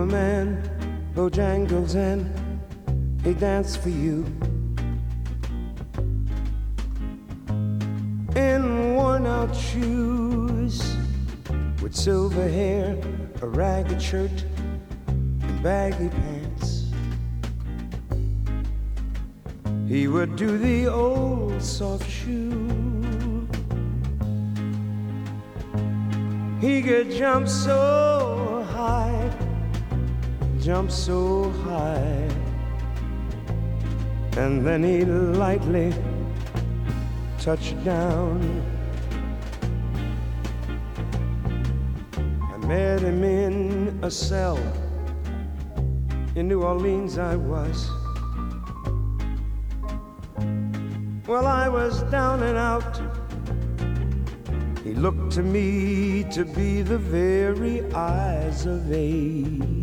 a man, Bojangles, and he danced for you. In worn out shoes, with silver hair, a ragged shirt, and baggy pants. He would do the old soft shoe. He could jump so high, jump so high, and then he lightly touched down. I met him in a cell in New Orleans. I was. Well, I was down and out he looked to me to be the very eyes of age.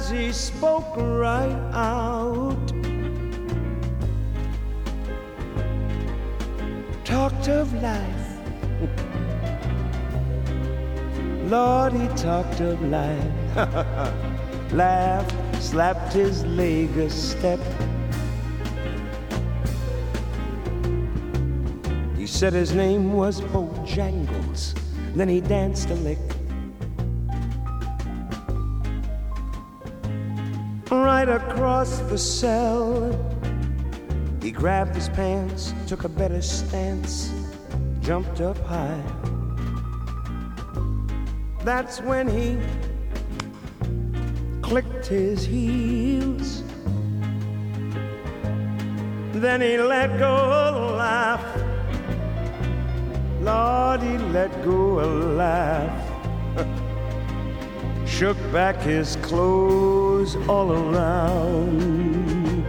As he spoke right out, talked of life. Lord, he talked of life. Laughed, slapped his leg a step He said his name was Bojangles. Then he danced a lick. Across the cell, he grabbed his pants, took a better stance, jumped up high. That's when he clicked his heels. Then he let go a laugh Lord, he let go a laugh, shook back his clothes all around.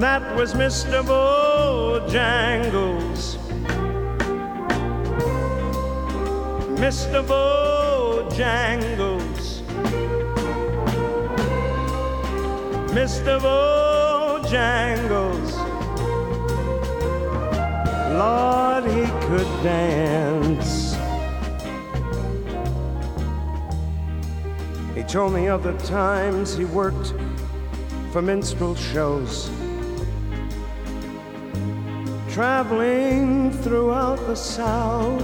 That was Mr. Bojangles. Mr. Bojangles. Mr. Bojangles. Lord, he could dance. He told me of the times he worked for minstrel shows, traveling throughout the South.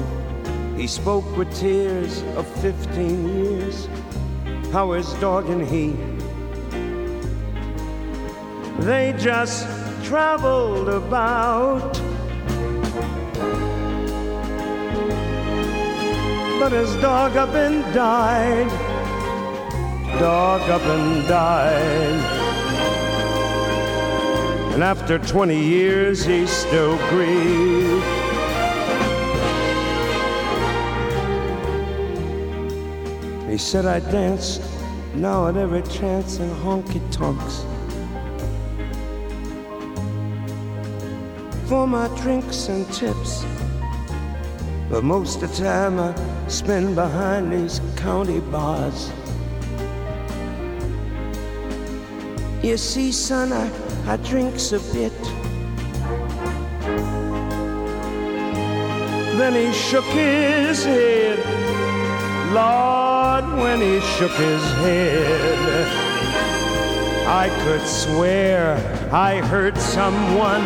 He spoke with tears of 15 years, how his dog and he, they just traveled about but his dog up and died. Dog up and died. And after 20 years, he still grieves. He said I danced now at every chance in honky tonks. For my drinks and tips. But most of the time I spend behind these county bars. You see, son, I, I drinks a bit. Then he shook his head. Lord, when he shook his head, I could swear I heard someone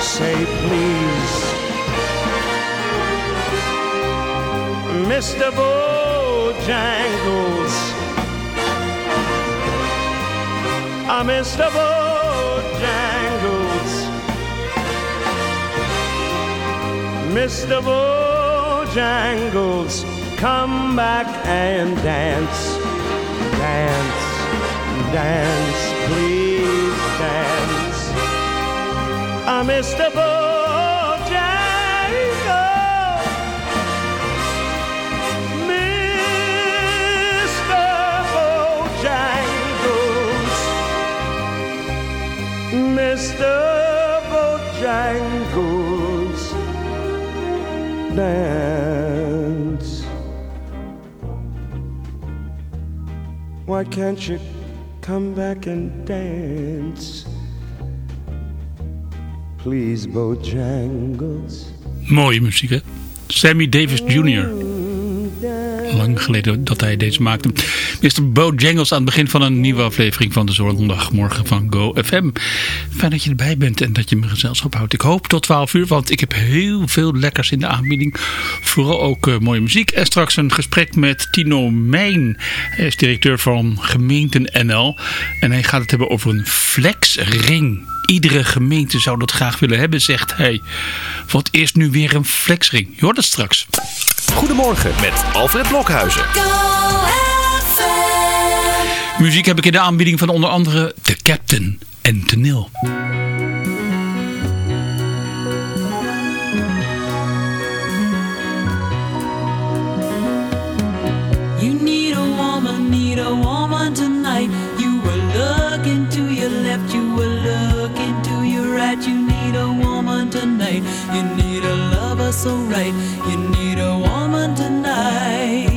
say, please Mr. Bojangles. Mr. Bojangles. Mr. Bojangles, come back and dance, dance, dance, please dance. Ah, I'm Mr. Bojangles. dance. Why can't you come back and dance? Please, Bojangles. Mooie muziek, hè? Sammy Davis Jr. Lang geleden dat hij deze maakte. Mr. Bojangles aan het begin van een nieuwe aflevering van de Zondagmorgen van GoFM fijn dat je erbij bent en dat je me gezelschap houdt. Ik hoop tot 12 uur, want ik heb heel veel lekkers in de aanbieding. Vooral ook eh, mooie muziek. En straks een gesprek met Tino Mijn. Hij is directeur van Gemeenten NL. En hij gaat het hebben over een flexring. Iedere gemeente zou dat graag willen hebben, zegt hij. Wat is nu weer een flexring? Je hoort het straks. Goedemorgen met Alfred Blokhuizen. Muziek heb ik in de aanbieding van onder andere The Captain. en toneel. You need a woman, need a woman tonight. You were looking to your left, you were looking to your right. You need a woman tonight. You need a lover so right. You need a woman tonight.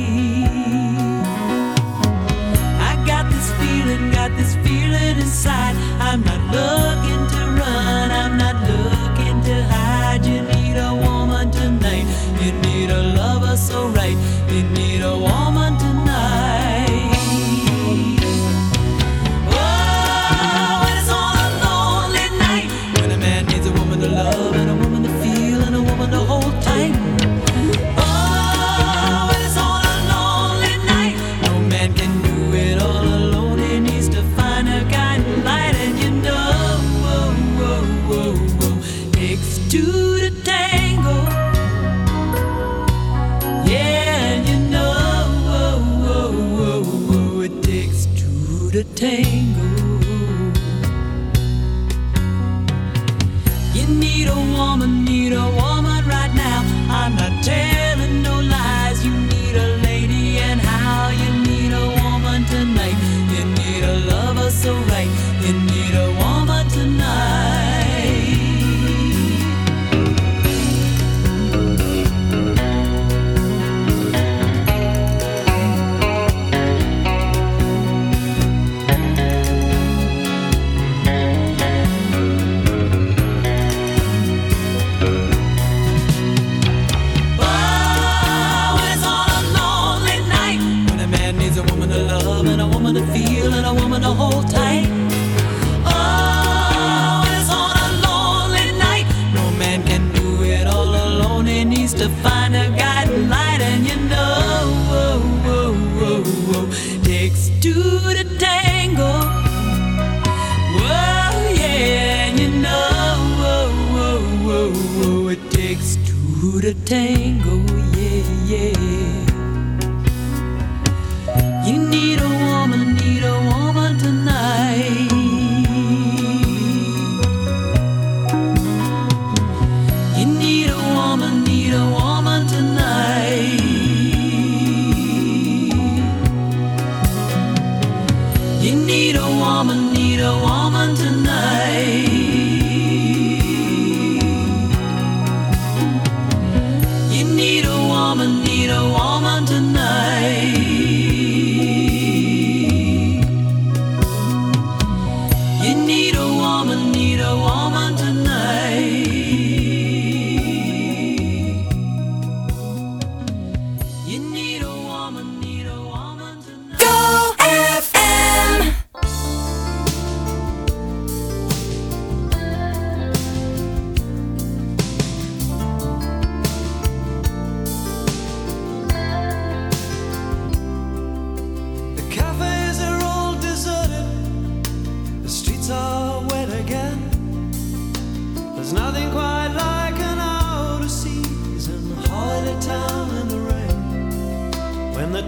I got this feeling, got this feeling inside. I'm not looking to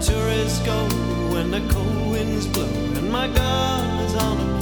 tourists go oh, when the cold winds blow, and my God is on a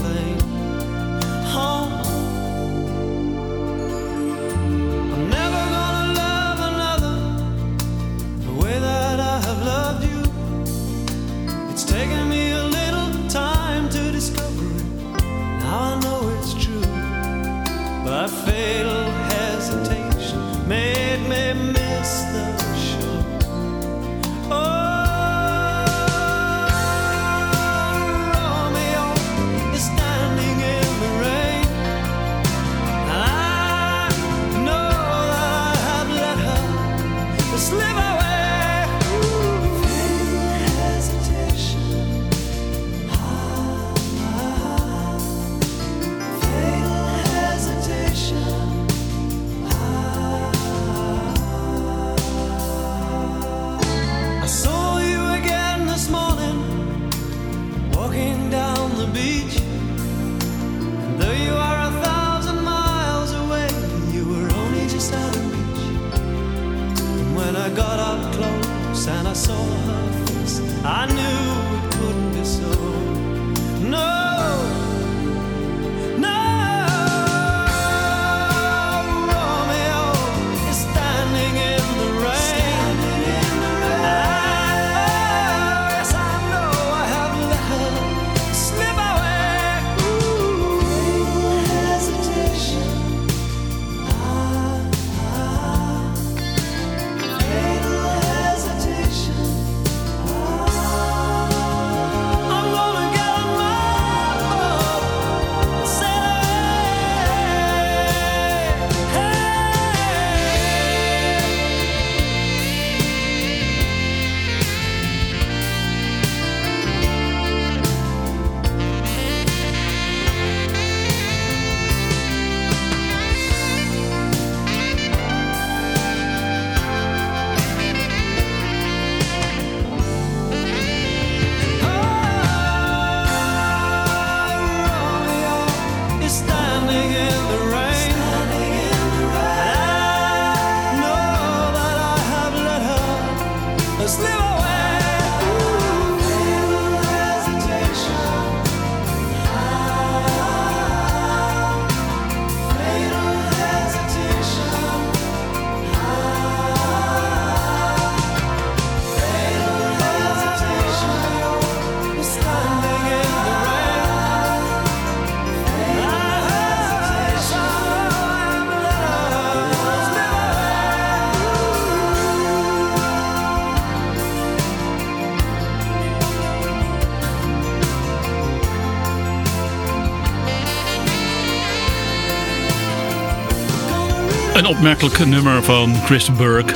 opmerkelijk nummer van Chris Burke.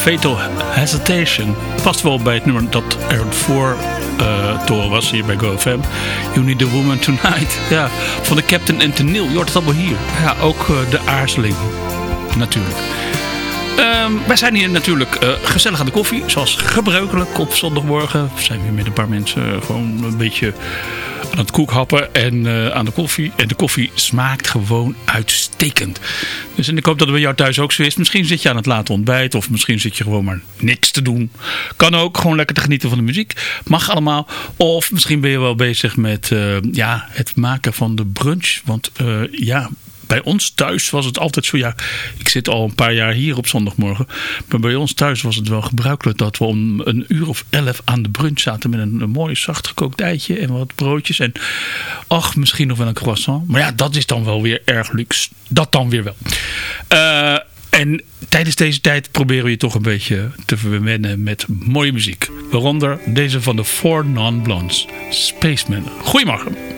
Fatal Hesitation. Past wel bij het nummer dat er voor toren was hier bij GoFam. You Need a Woman Tonight. Ja, van de Captain en Tenil. Je hoort het allemaal hier. Ja, ook eh, de aarzeling. Natuurlijk. Ehm, wij zijn hier natuurlijk eh, gezellig aan de koffie. Zoals gebruikelijk op zondagmorgen. We zijn weer met een paar mensen gewoon een beetje aan het koekhappen en aan de koffie. En de koffie smaakt gewoon uitstekend. Dus en ik hoop dat het bij jou thuis ook zo is. Misschien zit je aan het late ontbijt. Of misschien zit je gewoon maar niks te doen. Kan ook. Gewoon lekker te genieten van de muziek. Mag allemaal. Of misschien ben je wel bezig met eh, ja, het maken van de brunch. Want eh, ja bij ons thuis was het altijd zo, ja, ik zit al een paar jaar hier op zondagmorgen, maar bij ons thuis was het wel gebruikelijk dat we om een uur of elf aan de brunch zaten met een, mooi zacht gekookt eitje en wat broodjes en ach, misschien nog wel een croissant. Maar ja, dat is dan wel weer erg luxe. Dat dan weer wel. Eh, en tijdens deze tijd proberen we je toch een beetje te verwennen met mooie muziek. Waaronder deze van de Four Non-Blondes, Spaceman. Goedemorgen.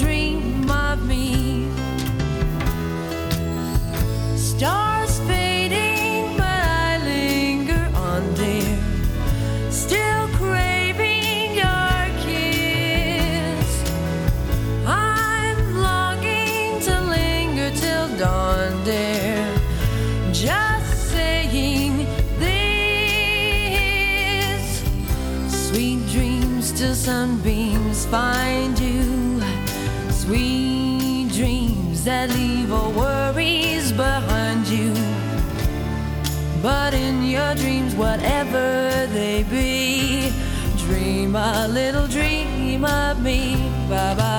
But in your dreams, whatever they be, dream a little dream of me. Bye bye.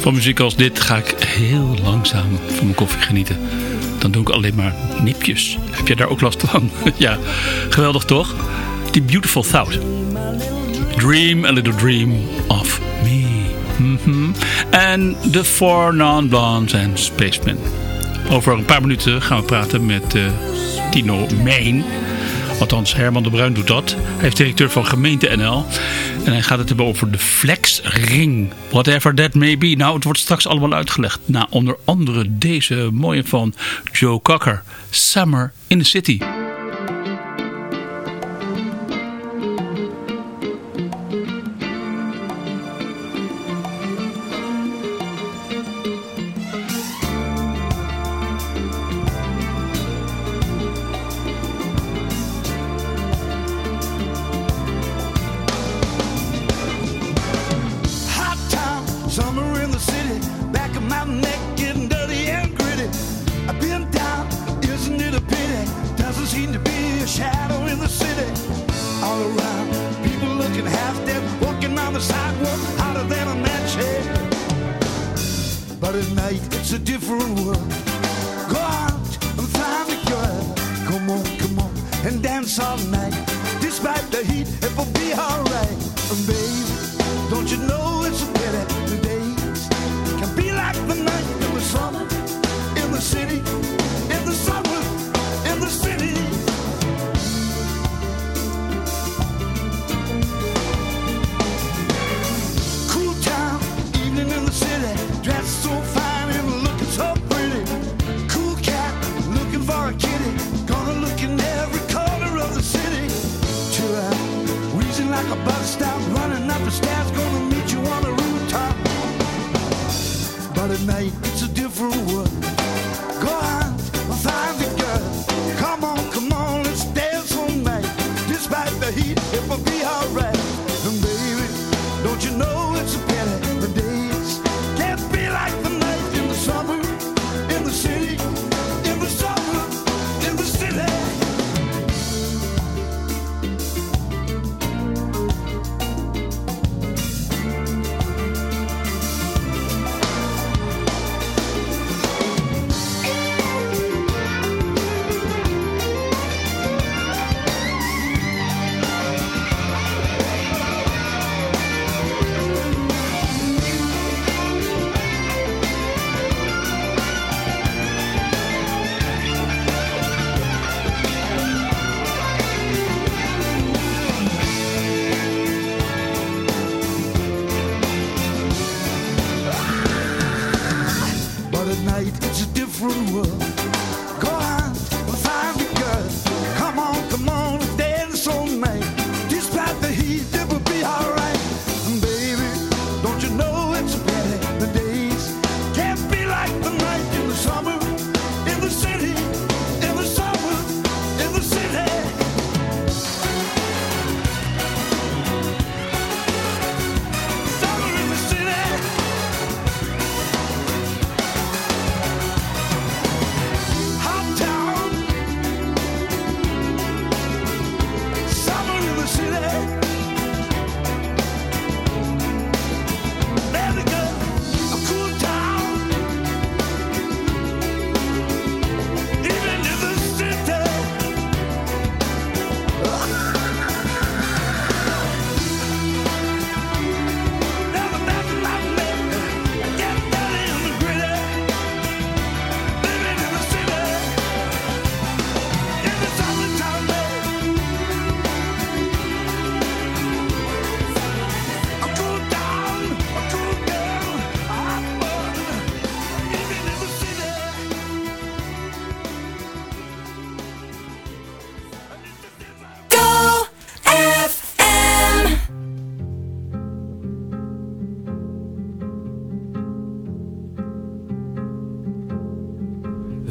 Van muziek als dit ga ik heel langzaam van mijn koffie genieten. Dan doe ik alleen maar nipjes. Heb jij daar ook last van? ja, geweldig toch? Die Beautiful Thought. Dream a little dream of me. Mm -hmm. En The Four Non-Blondes en Spacemen. Over een paar minuten gaan we praten met uh, Tino Main. Althans, Herman de Bruin doet dat. Hij is directeur van Gemeente NL. En hij gaat het hebben over de vlek ring. Whatever that may be. Nou, het wordt straks allemaal uitgelegd. Na onder andere deze mooie van Joe Cocker. Summer in the City.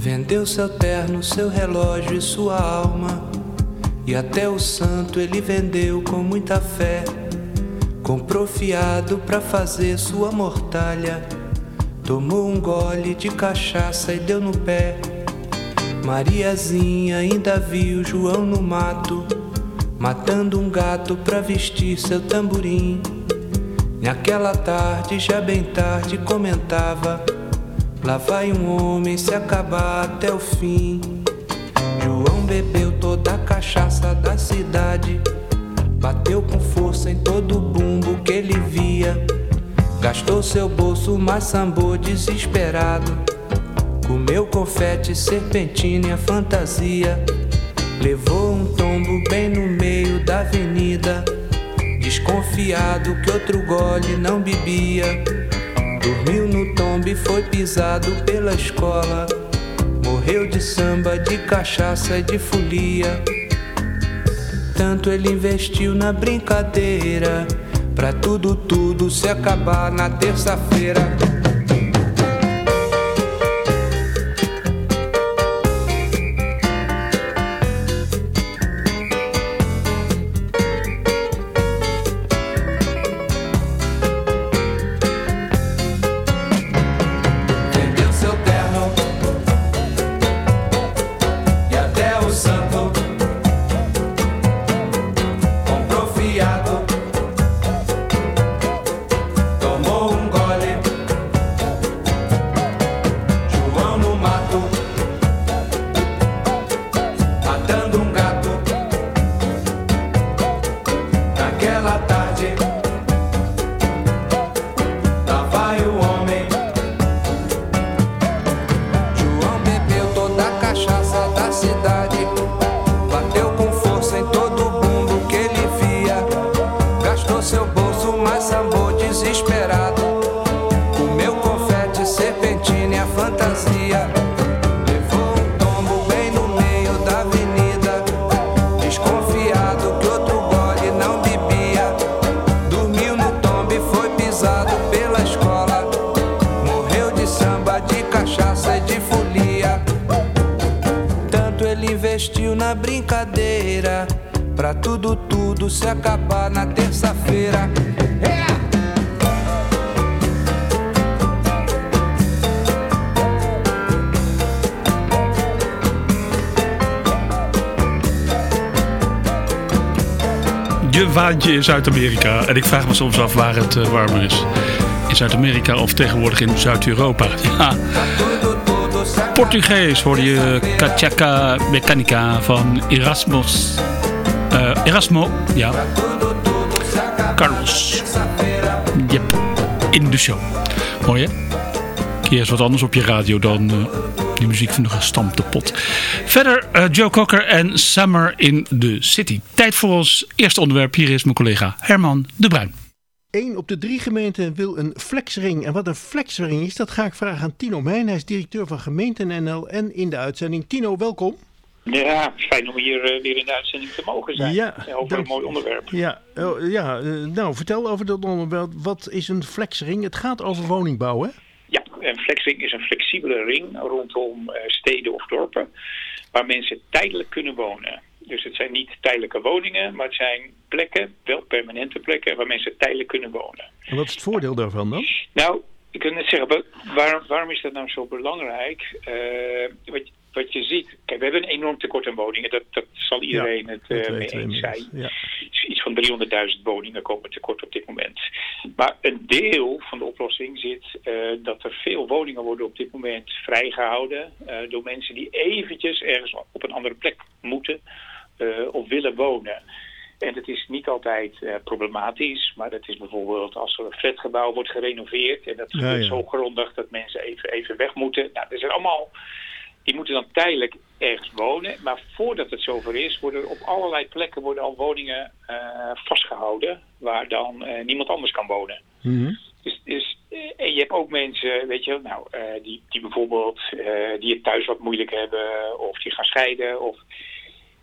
Vendeu seu terno, seu relógio e sua alma. E até o santo ele vendeu com muita fé. Comprou fiado pra fazer sua mortalha. Tomou um gole de cachaça e deu no pé. Mariazinha ainda viu João no mato, matando um gato pra vestir seu tamborim. Naquela tarde, já bem tarde, comentava. Lá vai um homem se acabar até o fim. João bebeu toda a cachaça da cidade. Bateu com força em todo o bumbo que ele via. Gastou seu bolso, mas sambou desesperado. Comeu confete, serpentina e a fantasia. Levou um tombo bem no meio da avenida. Desconfiado que outro gole não bebia. Dormiu no tombo e foi pisado pela escola. Morreu de samba, de cachaça e de folia. Tanto ele investiu na brincadeira. Pra tudo, tudo se acabar na terça-feira. In Zuid-Amerika. En ik vraag me soms af waar het eh, warmer is. In Zuid-Amerika of tegenwoordig in Zuid-Europa. Ja. Portugees hoorde je Cachaca Mechanica van Erasmus. Eh, Erasmo, ja. Carlos. Yep. In de show. Mooi hè? Keer wat anders op je radio dan eh, die muziek van de gestampte pot. Verder eh, Joe Cocker en Summer in the City. Tijd voor ons eerste onderwerp. Hier is mijn collega Herman de Bruin. Eén op de drie gemeenten wil een flexring. En wat een flexring is, dat ga ik vragen aan Tino Mijn. Hij is directeur van Gemeenten NL en in de uitzending. Tino, welkom. Ja, fijn om hier eh, weer in de uitzending te mogen zijn. Ja, over dank een mooi onderwerp. Ja, oh, ja eh, nou vertel over dat onderwerp. Wat is een flexring? Het gaat over woningbouw, hè? Een flexring is een flexibele ring rondom eh, steden of dorpen waar mensen tijdelijk kunnen wonen. Dus het zijn niet tijdelijke woningen, maar het zijn plekken, wel permanente plekken, waar mensen tijdelijk kunnen wonen. En wat is het voordeel daarvan dan? Nou, ik kan net zeggen, wa- waarom, waarom is dat nou zo belangrijk? Wat, wat je ziet, kijk, we hebben een enorm tekort aan woningen, dat, dat zal iedereen het dat eh, mee eens zijn. Ja. Iets van 300.000 woningen komen tekort op dit moment. Maar een deel van de oplossing zit eh, dat er veel woningen worden op dit moment vrijgehouden eh, door mensen die eventjes ergens op een andere plek moeten of willen wonen. En het is niet altijd problematisch, maar dat is bijvoorbeeld als er een flatgebouw wordt gerenoveerd en dat Ja, gebeurt ja. zo grondig dat mensen even, even weg moeten. Nou, er zijn allemaal die moeten dan tijdelijk ergens wonen. Maar voordat het zover is, worden er op allerlei plekken worden al woningen eh, vastgehouden. Waar dan eh, niemand anders kan wonen. Mhm. Dus, dus, eh, en je hebt ook mensen, weet je, nou, die, die bijvoorbeeld die het thuis wat moeilijk hebben. Of die gaan scheiden. Of,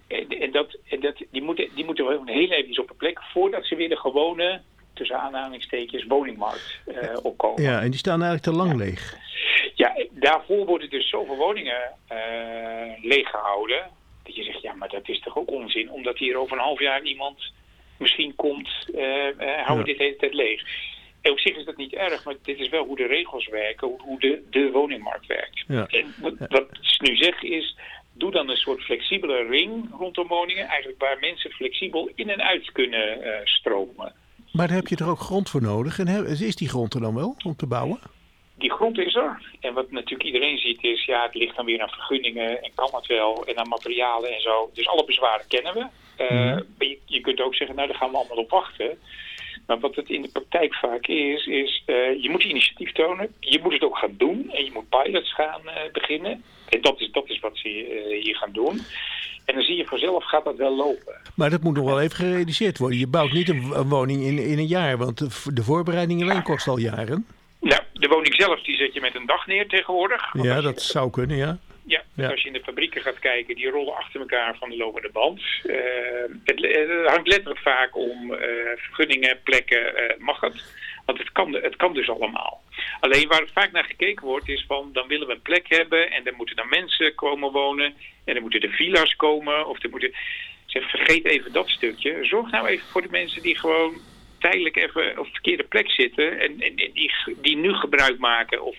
en, en dat, en dat, die, moeten, die moeten wel heel even op een plek voordat ze weer de gewone, tussen aanhalingstekens, woningmarkt opkomen. Ja, en die staan eigenlijk te lang leeg. Ja, daarvoor worden dus zoveel woningen eh, leeggehouden. Dat je zegt, ja, maar dat is toch ook onzin. Omdat hier over een half jaar iemand misschien komt, eh, houden we Ja. dit de hele tijd leeg. En op zich is dat niet erg, maar dit is wel hoe de regels werken, hoe, de, de woningmarkt werkt. Ja. En wat, wat ze nu zeggen is, doe dan een soort flexibele ring rondom woningen. Eigenlijk waar mensen flexibel in en uit kunnen stromen. Maar daar heb je er ook grond voor nodig. En is die grond er dan wel om te bouwen? Die grond is er. En wat natuurlijk iedereen ziet is, ja, het ligt dan weer aan vergunningen en kan het wel en aan materialen en zo. Dus alle bezwaren kennen we. Eh, Mhm. je, je kunt ook zeggen, nou, daar gaan we allemaal op wachten. Maar wat het in de praktijk vaak is, is eh, je moet initiatief tonen. Je moet het ook gaan doen en je moet pilots gaan eh, beginnen. En dat is, dat is wat ze hier gaan doen. En dan zie je vanzelf gaat dat wel lopen. Maar dat moet nog wel even gerealiseerd worden. Je bouwt niet een, woning in, in een jaar, want de voorbereiding alleen kost al jaren. Nou, de woning zelf die zet je met een dag neer tegenwoordig. Ja, je- dat zou kunnen, ja. Ja, Ja. als je in de fabrieken gaat kijken, die rollen achter elkaar van de lopende band. Eh, het, het hangt letterlijk vaak om eh, vergunningen, plekken, eh, mag het. Want het kan, het kan dus allemaal. Alleen waar vaak naar gekeken wordt is van, dan willen we een plek hebben en dan moeten dan mensen komen wonen. En dan moeten de villa's komen of er moeten... Zeg, vergeet even dat stukje. Zorg nou even voor de mensen die gewoon tijdelijk even op de verkeerde plek zitten en, en, en die, die nu gebruik maken of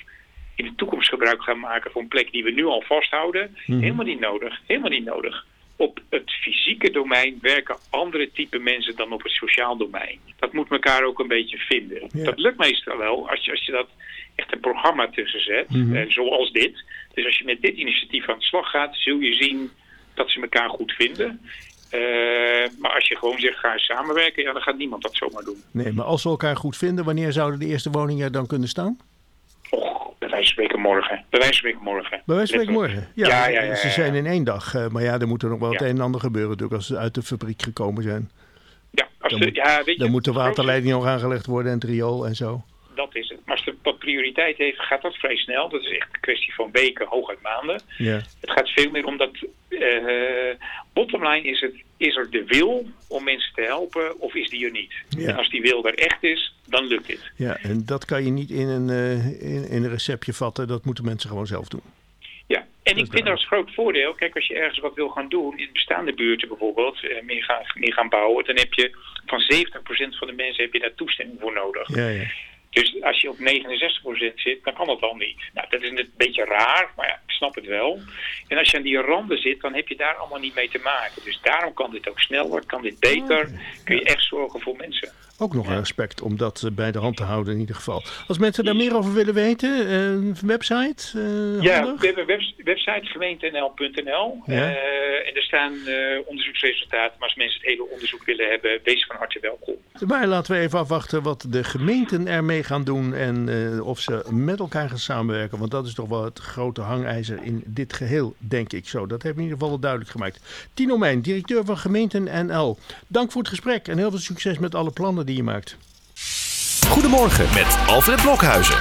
in de toekomst gebruik gaan maken van een plek die we nu al vasthouden. Mhm. Helemaal niet nodig. Helemaal niet nodig. Op het fysieke domein werken andere type mensen dan op het sociaal domein. Dat moet elkaar ook een beetje vinden. Dat lukt meestal wel als je, als je dat echt een programma tussen zet, eh, zoals dit. Dus als je met dit initiatief aan de slag gaat, zul je zien dat ze elkaar goed vinden. Eh, maar als je gewoon zegt, ga samenwerken, ja, dan gaat niemand dat zomaar doen. Nee, maar als we elkaar goed vinden, wanneer zouden de eerste woningen dan kunnen staan? Och, bij wijze van spreken morgen. Bij wijze van spreken morgen. Bij wijze van spreken morgen. Ja, Ja, ja, ja, ze zijn in één dag. eh, maar ja, er moet er nog wel het een en ander gebeuren natuurlijk als ze uit de fabriek gekomen zijn. Ja, als Dan de, moet- ja, weet je, Dan moet de waterleiding nog aangelegd worden en het riool en zo. Dat is het. Maar als het wat prioriteit heeft, gaat dat vrij snel. Dat is echt een kwestie van weken, hooguit maanden. Ja. Het gaat veel meer om dat... eh bottomline is het, is er de wil om mensen te helpen of is die er niet? En als die wil er echt is, dan lukt dit. ja, en dat kan je niet in een, eh, in, in een receptje vatten. Dat moeten mensen gewoon zelf doen. Ja, en ik vind dat als groot voordeel, kijk als je ergens wat wil gaan doen, in bestaande buurten bijvoorbeeld, eh, meer, gaan, meer gaan bouwen, dan heb je van 70% van de mensen heb je daar toestemming voor nodig. Ja, ja. Dus als je op 69% zit, dan kan dat al niet. Nou, dat is een beetje raar, maar ja, ik snap het wel. En als je aan die randen zit, dan heb je daar allemaal niet mee te maken. Dus daarom kan dit ook sneller, kan dit beter. Kun je echt zorgen voor mensen. Ook nog een respect om dat eh, bij de hand te houden in ieder geval. Als mensen daar meer over willen weten, eh, een website? eh, Ja, handig? we hebben een webs- website gemeente.nl.nl. Ja. Eh, en er staan eh, onderzoeksresultaten. Maar als mensen het hele onderzoek willen hebben, wees van harte welkom. Maar laten we even afwachten wat de gemeenten ermee gaan doen en eh, of ze met elkaar gaan samenwerken. Want dat is toch wel het grote hangijzer in dit geheel, denk ik zo. Dat hebben we in ieder geval wel duidelijk gemaakt. Tino Mijn, directeur van Gemeenten NL. Dank voor het gesprek en heel veel succes met alle plannen die je maakt. Goedemorgen met Alfred Blokhuizen.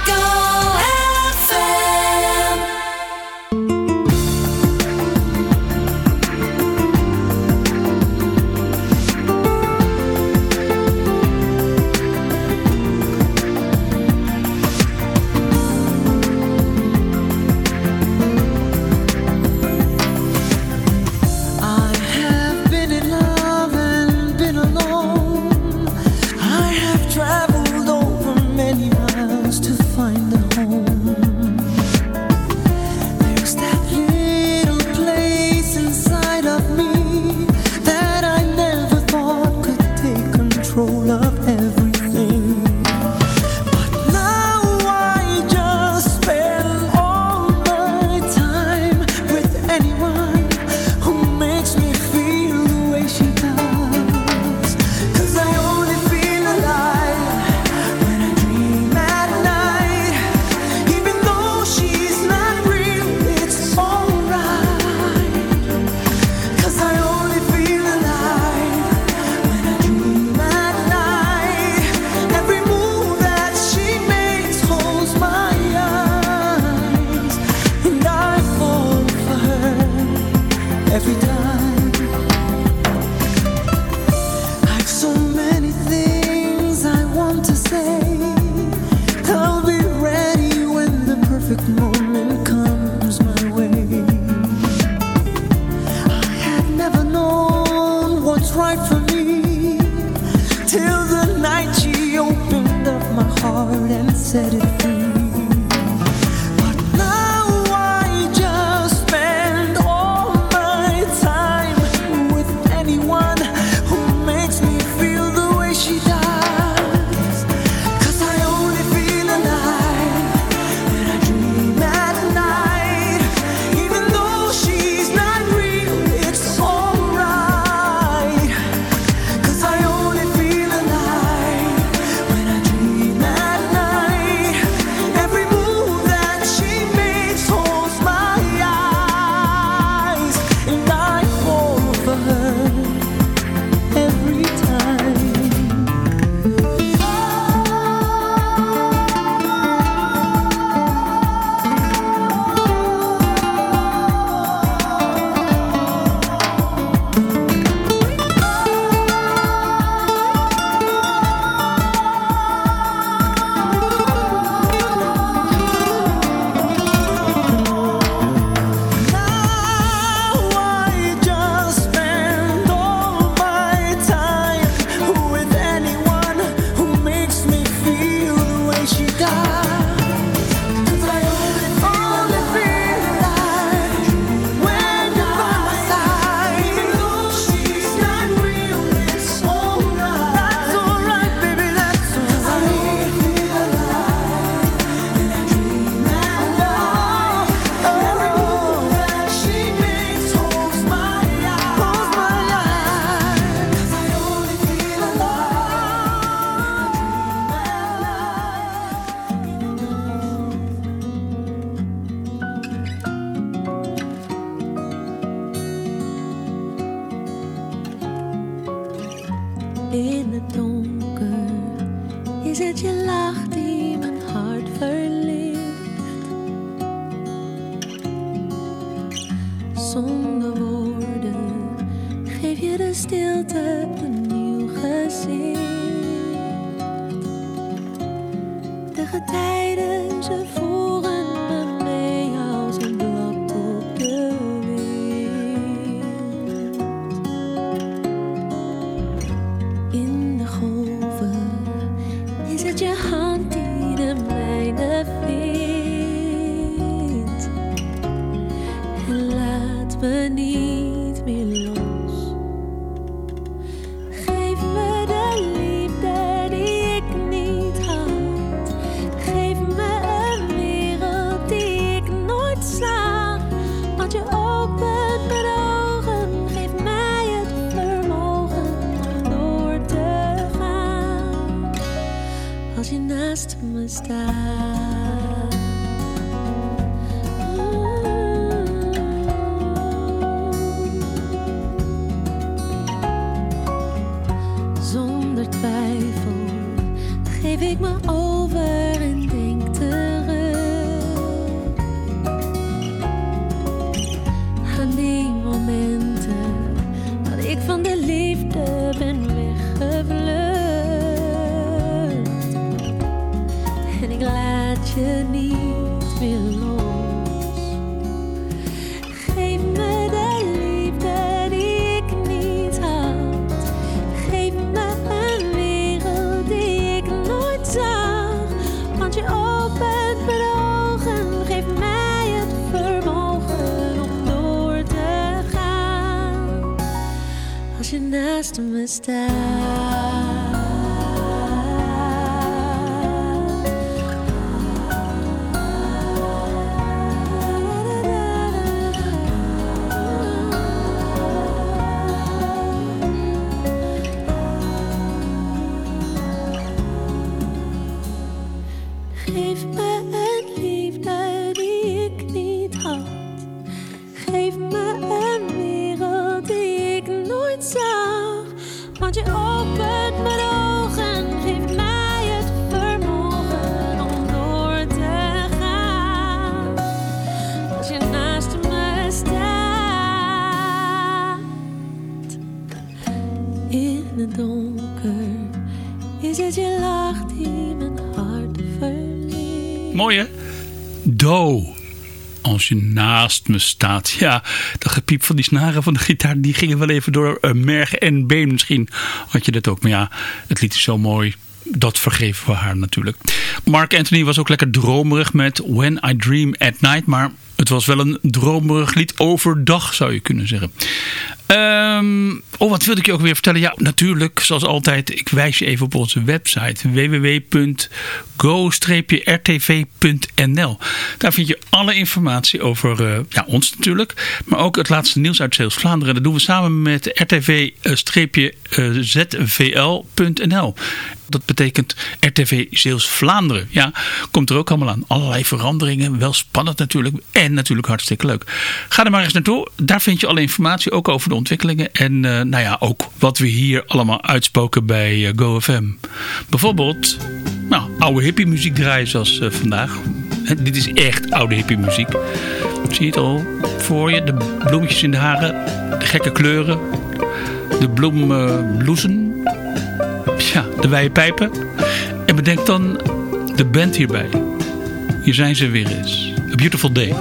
Je naast me staat. Ja, dat gepiep van die snaren van de gitaar. Die gingen wel even door eh, merg en been. Misschien had je dat ook. Maar ja, het lied is zo mooi. Dat vergeven we haar natuurlijk. Mark Anthony was ook lekker dromerig met When I Dream at Night. Maar het was wel een dromerig lied overdag zou je kunnen zeggen. Ehm, oh, wat wilde ik je ook weer vertellen? Ja, natuurlijk, zoals altijd, ik wijs je even op onze website www.go-rtv.nl. Daar vind je alle informatie over eh, ja, ons natuurlijk, maar ook het laatste nieuws uit Zeeuws-Vlaanderen. Dat doen we samen met rtv-zvl.nl. Dat betekent RTV Zeeuws-Vlaanderen. Ja, komt er ook allemaal aan. Allerlei veranderingen, wel spannend natuurlijk en natuurlijk hartstikke leuk. Ga er maar eens naartoe. Daar vind je alle informatie, ook over de ontwikkelingen. En eh, nou ja, ook wat we hier allemaal uitspoken bij eh, GoFM. Bijvoorbeeld, nou, oude hippie muziek draaien zoals eh, vandaag. Dit is echt oude hippie muziek. Zie je het al voor je? De bloemetjes in de haren, de gekke kleuren, de bloembloesem. Ja, de wijde pijpen. En bedenk dan de band hierbij. Hier zijn ze weer eens. A Beautiful Day.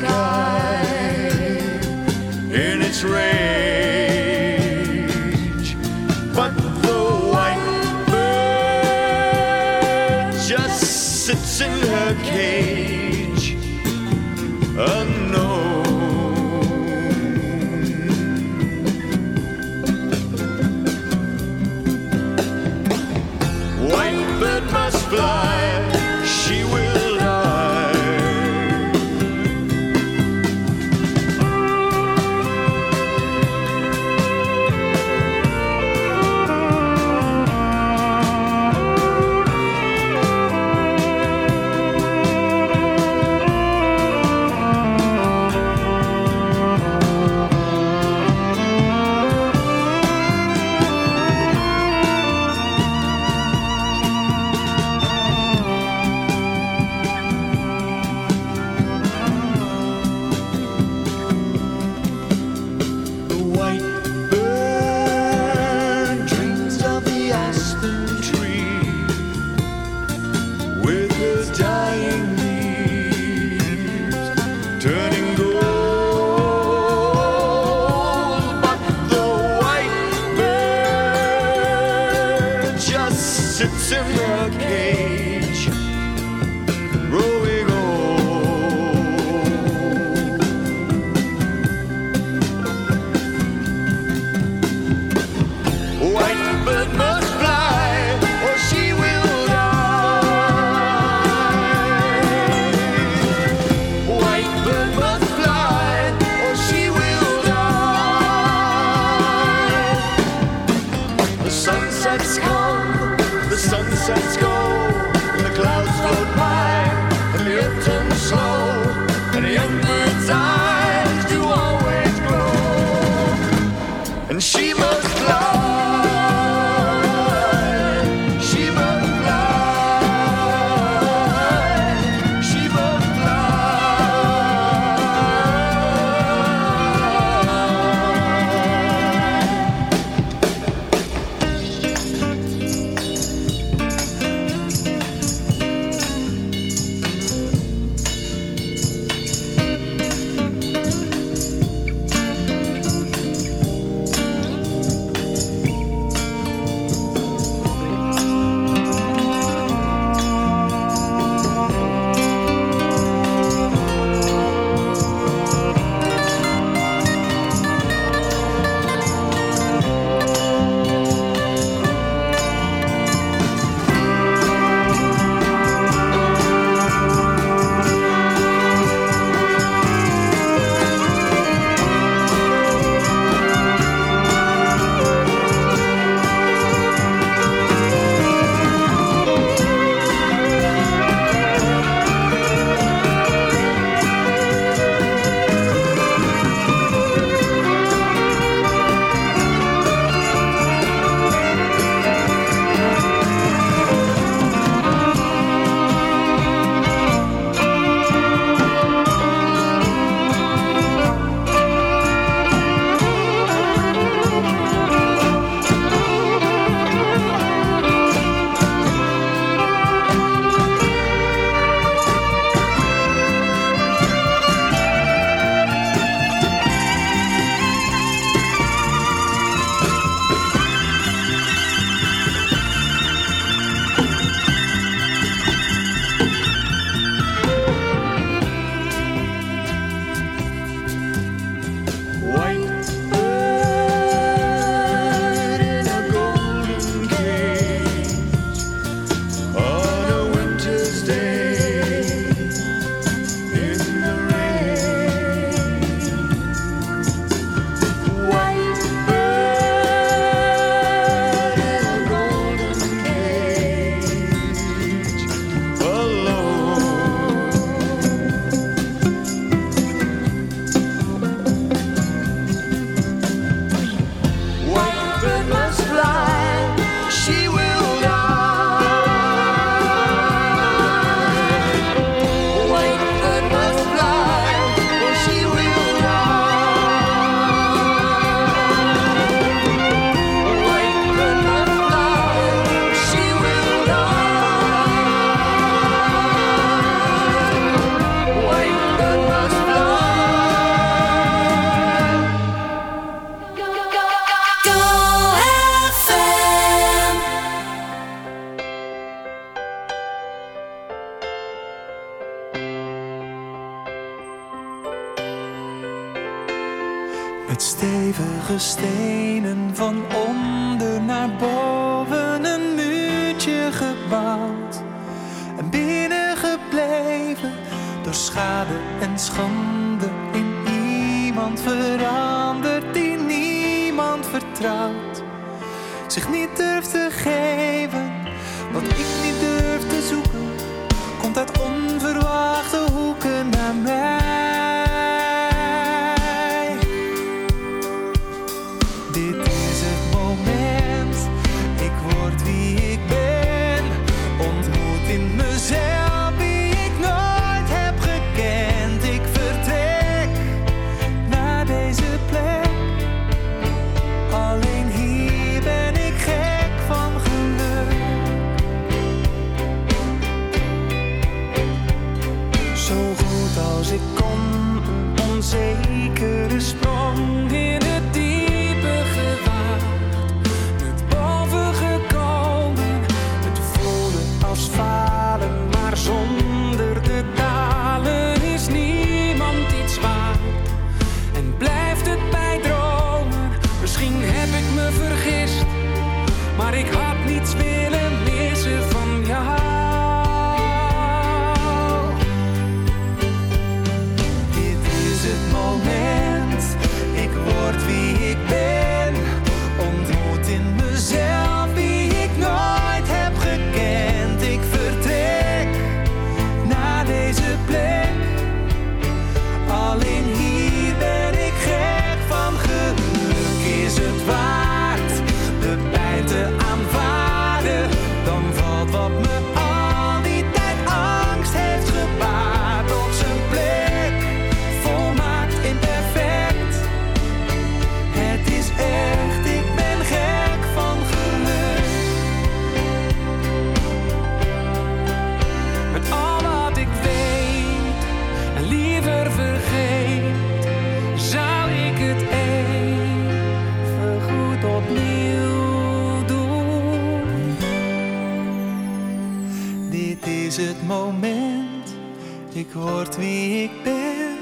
Sky in its rage. But the white bird just sits in her cage Dit ik word wie ik ben.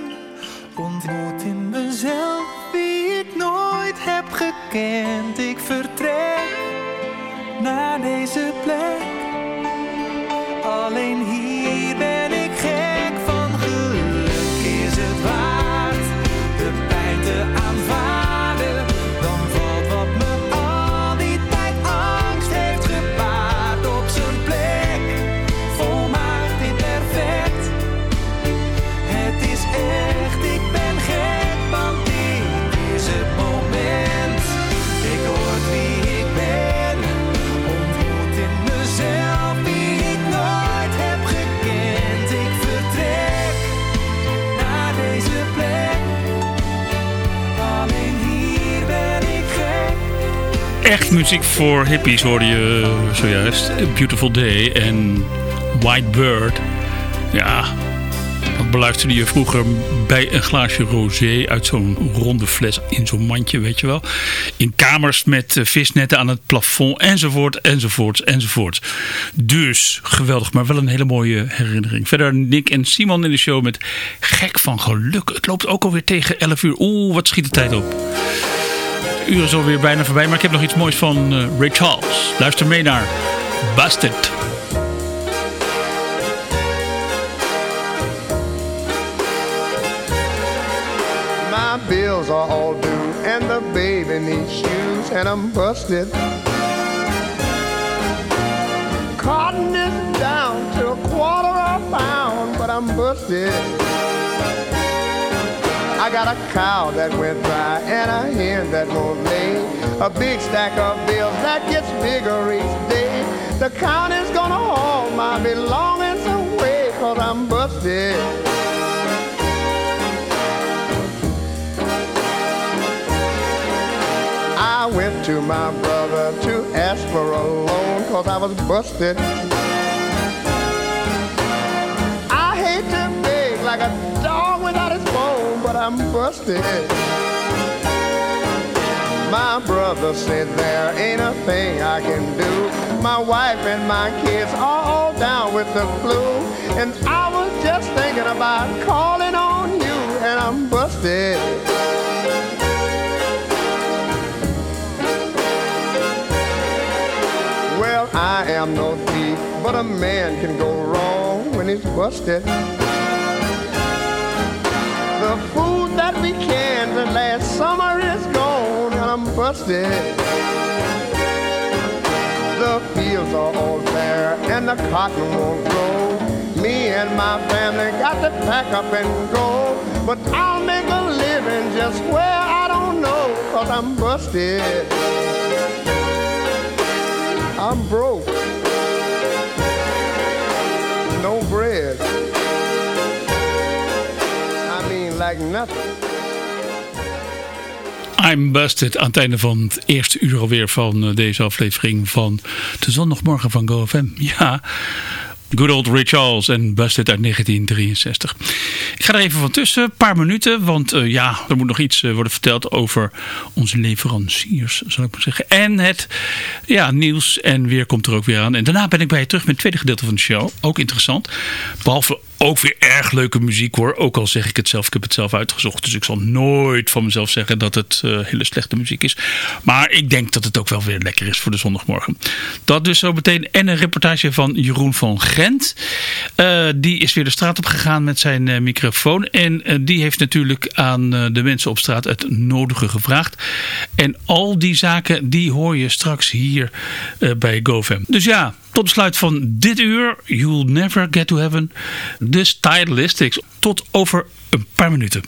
Ontmoet in mezelf wie ik nooit heb gekend. Ik vertrek naar deze plek. Alleen hier Muziek voor hippies hoorde je zojuist. A Beautiful Day en White Bird. Ja, dat beluisterde je vroeger bij een glaasje rosé uit zo'n ronde fles in zo'n mandje, weet je wel. In kamers met eh, visnetten aan het plafond enzovoort, enzovoort, enzovoort. Dus geweldig, maar wel een hele mooie herinnering. Verder Nick en Simon in de show met Gek van Geluk. Het loopt ook alweer tegen 11 uur. Oeh, wat schiet de tijd op. Uur is alweer bijna voorbij, maar ik heb nog iets moois van eh, Ray Charles. Luister mee naar Busted. My bills are all due, and the baby needs shoes, and I'm busted. Cotton is down to a quarter of a pound, but I'm busted. I got a cow that went dry and a hen that won't lay. A big stack of bills that gets bigger each day. The county's gonna haul my belongings away, cause I'm busted. I went to my brother to ask for a loan cause I was busted. But I'm busted. My brother said there ain't a thing I can do. My wife and my kids are all down with the flu. And I was just thinking about calling on you, and I'm busted. Well, I am no thief, but a man can go wrong when he's busted. Busted. The fields are all bare, and the cotton won't grow. Me and my family got to pack up and go. But I'll make a living just where I don't know, cause I'm busted. I'm broke. No bread. I mean, like nothing. I'm Busted aan het einde van het eerste uur alweer van eh, deze aflevering van de zondagmorgen van GoFM. Ja, Good Old Rich Charles en Busted uit 1963. Ik ga er even van tussen, een paar minuten, want uh, ja, er moet nog iets uh, worden verteld over onze leveranciers, zal ik maar zeggen. En het ja, nieuws en weer komt er ook weer aan. En daarna ben ik bij je terug met het tweede gedeelte van de show. Ook interessant. Behalve ook weer erg leuke muziek hoor. Ook al zeg ik het zelf, ik heb het zelf uitgezocht. Dus ik zal nooit van mezelf zeggen dat het uh, hele slechte muziek is. Maar ik denk dat het ook wel weer lekker is voor de zondagmorgen. Dat dus zo meteen. En een reportage van Jeroen van Gent. Uh, die is weer de straat op gegaan met zijn uh, microfoon. En die heeft natuurlijk aan de mensen op straat het nodige gevraagd. En al die zaken die hoor je straks hier bij GoFam. Dus ja, tot besluit van dit uur. You'll never get to heaven. De Stylistics. Tot over een paar minuten.